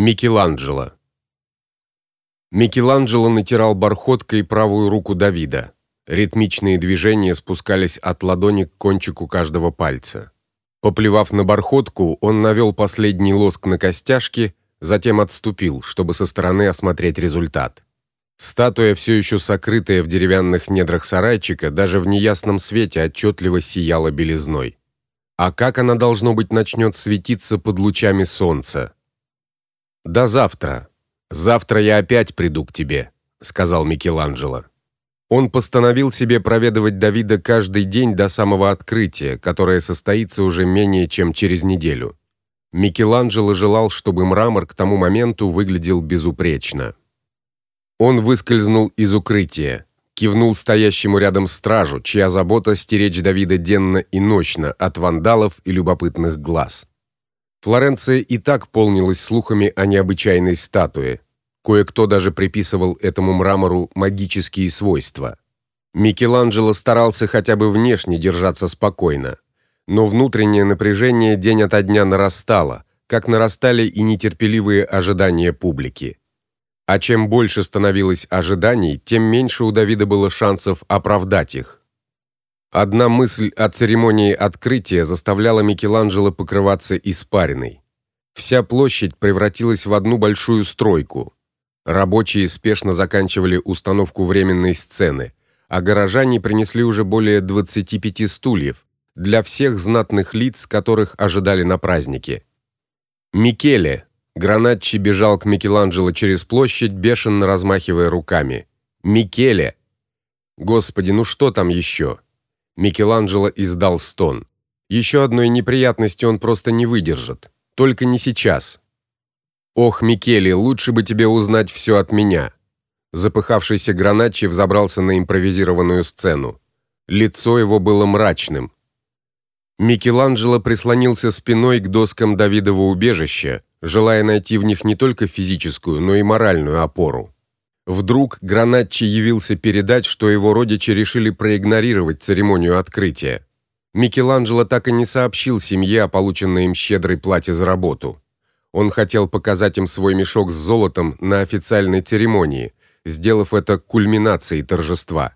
Микеланджело. Микеланджело натирал бархоткой правую руку Давида. Ритмичные движения спускались от ладони к кончику каждого пальца. Поплевав на бархотку, он навел последний лоск на костяшки, затем отступил, чтобы со стороны осмотреть результат. Статуя все еще сокрытая в деревянных недрах сарайчика, даже в неясном свете отчетливо сияла белизной. А как она должно быть начнет светиться под лучами солнца? До завтра. Завтра я опять приду к тебе, сказал Микеланджело. Он постановил себе проведывать Давида каждый день до самого открытия, которое состоится уже менее чем через неделю. Микеланджело желал, чтобы мрамор к тому моменту выглядел безупречно. Он выскользнул из укрытия, кивнул стоящему рядом стражу, чья забота стеречь Давида денно и ночно от вандалов и любопытных глаз. Флоренция и так полнилась слухами о необычайной статуе. Кое-кто даже приписывал этому мрамору магические свойства. Микеланджело старался хотя бы внешне держаться спокойно, но внутреннее напряжение день ото дня нарастало, как нарастали и нетерпеливые ожидания публики. А чем больше становилось ожиданий, тем меньше у Давида было шансов оправдать их. Одна мысль о церемонии открытия заставляла Микеланджело покрываться испариной. Вся площадь превратилась в одну большую стройку. Рабочие спешно заканчивали установку временной сцены, а горожане принесли уже более 25 стульев для всех знатных лиц, которых ожидали на празднике. Микеле Гранатчи бежал к Микеланджело через площадь, бешено размахивая руками. Микеле. Господи, ну что там еще? Микеланджело издал стон. Еще одной неприятности он просто не выдержит. Только не сейчас. Ох, Микеле, лучше бы тебе узнать все от меня. Запыхавшийся Граначчи взобрался на импровизированную сцену. Лицо его было мрачным. Микеланджело прислонился спиной к доскам Давидова убежища, желая найти в них не только физическую, но и моральную опору. Вдруг Гранатчи явился передать, что его родичи решили проигнорировать церемонию открытия. Микеланджело так и не сообщил семье о полученной им щедрой плате за работу. Он хотел показать им свой мешок с золотом на официальной церемонии, сделав это кульминацией торжества.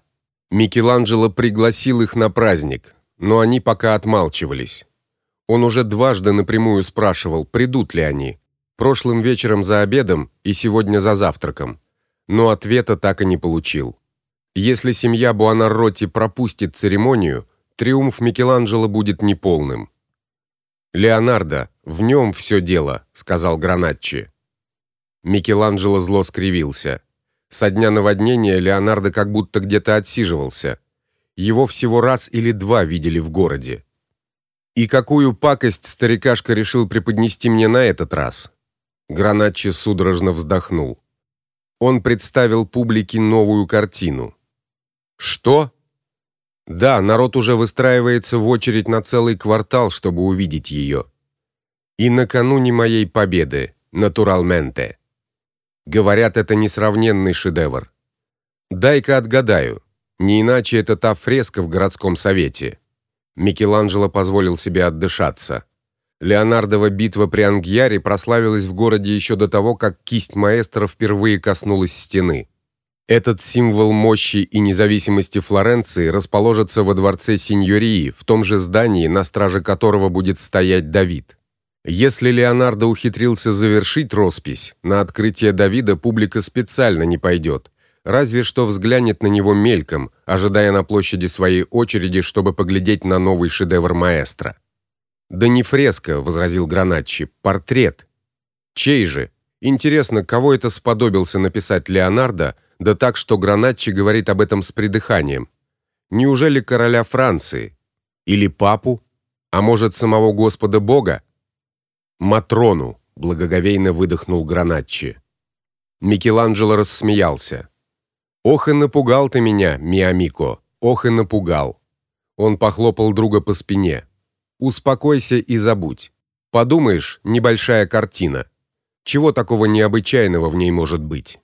Микеланджело пригласил их на праздник, но они пока отмалчивались. Он уже дважды напрямую спрашивал, придут ли они. Прошлым вечером за обедом и сегодня за завтраком но ответа так и не получил. Если семья Буонаротти пропустит церемонию, триумф Микеланджело будет неполным. Леонардо, в нем все дело, сказал Гранатчи. Микеланджело зло скривился. Со дня наводнения Леонардо как будто где-то отсиживался. Его всего раз или два видели в городе. И какую пакость старикашка решил преподнести мне на этот раз? Гранатчи судорожно вздохнул он представил публике новую картину. Что? Да, народ уже выстраивается в очередь на целый квартал, чтобы увидеть ее. И накануне моей победы, натуралменте. Говорят, это несравненный шедевр. Дай-ка отгадаю. Не иначе это та фреска в городском совете. Микеланджело позволил себе отдышаться. Леонардова битва при Ангьяре прославилась в городе еще до того, как кисть маэстро впервые коснулась стены. Этот символ мощи и независимости Флоренции расположится во дворце Синьории, в том же здании, на страже которого будет стоять Давид. Если Леонардо ухитрился завершить роспись, на открытие Давида публика специально не пойдет, разве что взглянет на него мельком, ожидая на площади своей очереди, чтобы поглядеть на новый шедевр маэстро. Да не фреска, возразил Гранатчи, портрет. Чей же? Интересно, кого это сподобился написать Леонардо, да так, что Гранатчи говорит об этом с придыханием. Неужели короля Франции или папу, а может самого Господа Бога? Матрону, благоговейно выдохнул Гранатчи. Микеланджело рассмеялся. Ох и напугал ты меня, Миамико. Ох и напугал. Он похлопал друга по спине. Успокойся и забудь. Подумаешь, небольшая картина. Чего такого необычайного в ней может быть?